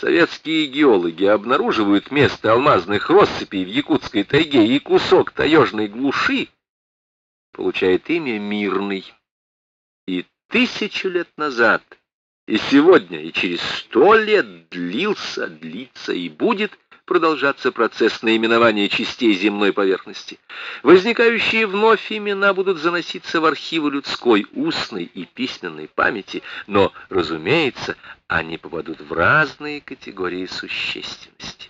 советские геологи обнаруживают место алмазных россыпей в якутской тайге и кусок таежной глуши, получает имя Мирный. И тысячу лет назад, и сегодня, и через сто лет длился, длится и будет продолжаться процесс наименования частей земной поверхности. Возникающие вновь имена будут заноситься в архивы людской устной и письменной памяти, но, разумеется, они попадут в разные категории существенности.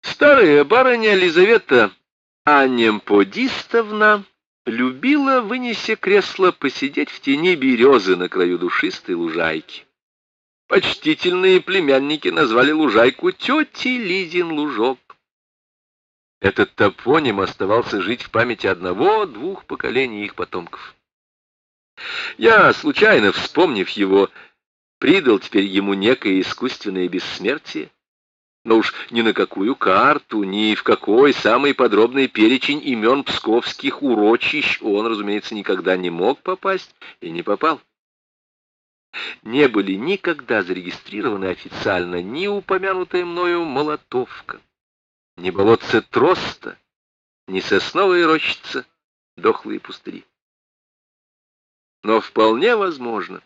Старая барыня Елизавета Анемподистовна любила, вынеся кресло, посидеть в тени березы на краю душистой лужайки. Почтительные племянники назвали лужайку тети Лизин лужок. Этот топоним оставался жить в памяти одного-двух поколений их потомков. Я, случайно вспомнив его, придал теперь ему некое искусственное бессмертие, но уж ни на какую карту, ни в какой самый подробный перечень имен псковских урочищ он, разумеется, никогда не мог попасть и не попал не были никогда зарегистрированы официально ни упомянутая мною Молотовка, ни болотце Троста, ни сосновая рощица, дохлые пустыри. Но вполне возможно,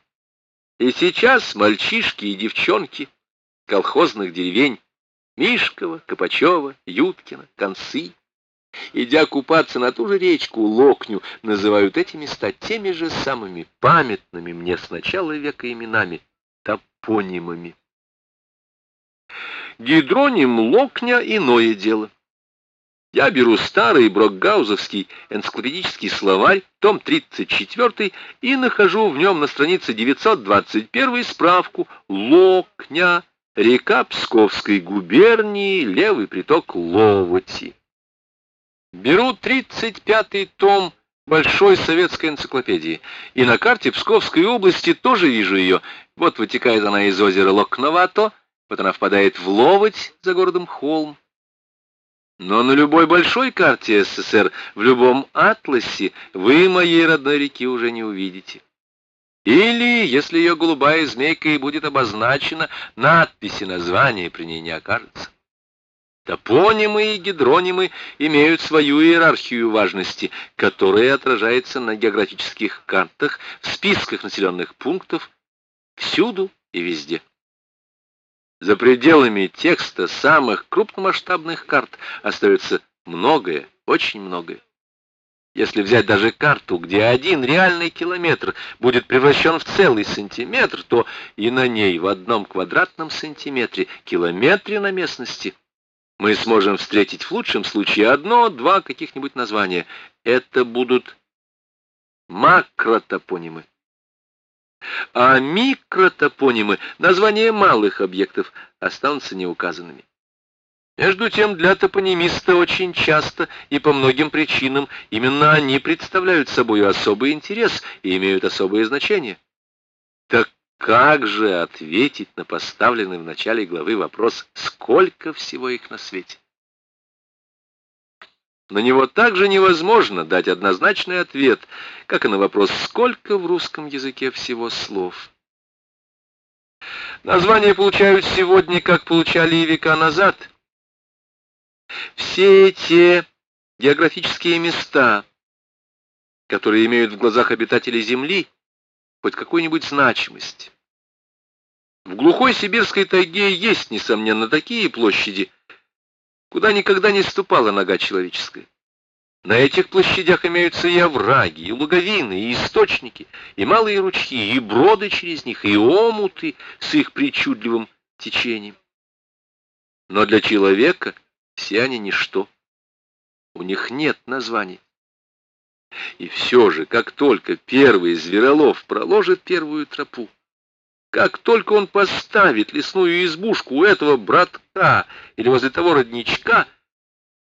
и сейчас мальчишки и девчонки колхозных деревень Мишкова, Копачева, Юткина, Концы идя купаться на ту же речку Локню, называют эти места теми же самыми памятными мне с начала века именами, топонимами. Гидроним Локня — иное дело. Я беру старый брокгаузовский энциклопедический словарь, том 34, и нахожу в нем на странице 921 справку «Локня», река Псковской губернии, левый приток Ловоти. Беру 35-й том Большой советской энциклопедии, и на карте Псковской области тоже вижу ее. Вот вытекает она из озера Локновато, вот она впадает в Ловоть за городом Холм. Но на любой большой карте СССР, в любом атласе, вы моей родной реки уже не увидите. Или, если ее голубая змейка и будет обозначена, надписи названия при ней не окажется. Топонимы и гидронимы имеют свою иерархию важности, которая отражается на географических картах, в списках населенных пунктов, всюду и везде. За пределами текста самых крупномасштабных карт остается многое, очень многое. Если взять даже карту, где один реальный километр будет превращен в целый сантиметр, то и на ней в одном квадратном сантиметре, километре на местности, мы сможем встретить в лучшем случае одно-два каких-нибудь названия. Это будут макротопонимы. А микротопонимы, названия малых объектов, останутся неуказанными. Между тем, для топонимиста очень часто и по многим причинам именно они представляют собой особый интерес и имеют особое значение. Так как же ответить на поставленный в начале главы вопрос, сколько всего их на свете? На него также невозможно дать однозначный ответ, как и на вопрос, сколько в русском языке всего слов. Названия получают сегодня, как получали и века назад. Все те географические места, которые имеют в глазах обитателей Земли, хоть какую-нибудь значимость. В глухой сибирской тайге есть, несомненно, такие площади, куда никогда не ступала нога человеческая. На этих площадях имеются и овраги, и луговины, и источники, и малые ручьи, и броды через них, и омуты с их причудливым течением. Но для человека все они ничто. У них нет названий. И все же, как только первый зверолов проложит первую тропу, как только он поставит лесную избушку у этого братка или возле того родничка,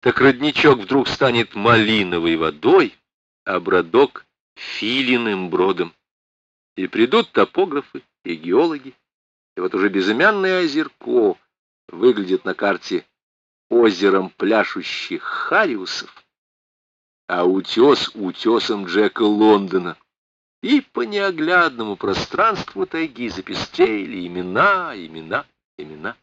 так родничок вдруг станет малиновой водой, а бродок — филиным бродом. И придут топографы и геологи, и вот уже безымянное озерко выглядит на карте озером пляшущих хариусов, а утес утесом Джека Лондона. И по неоглядному пространству тайги запестели имена, имена, имена.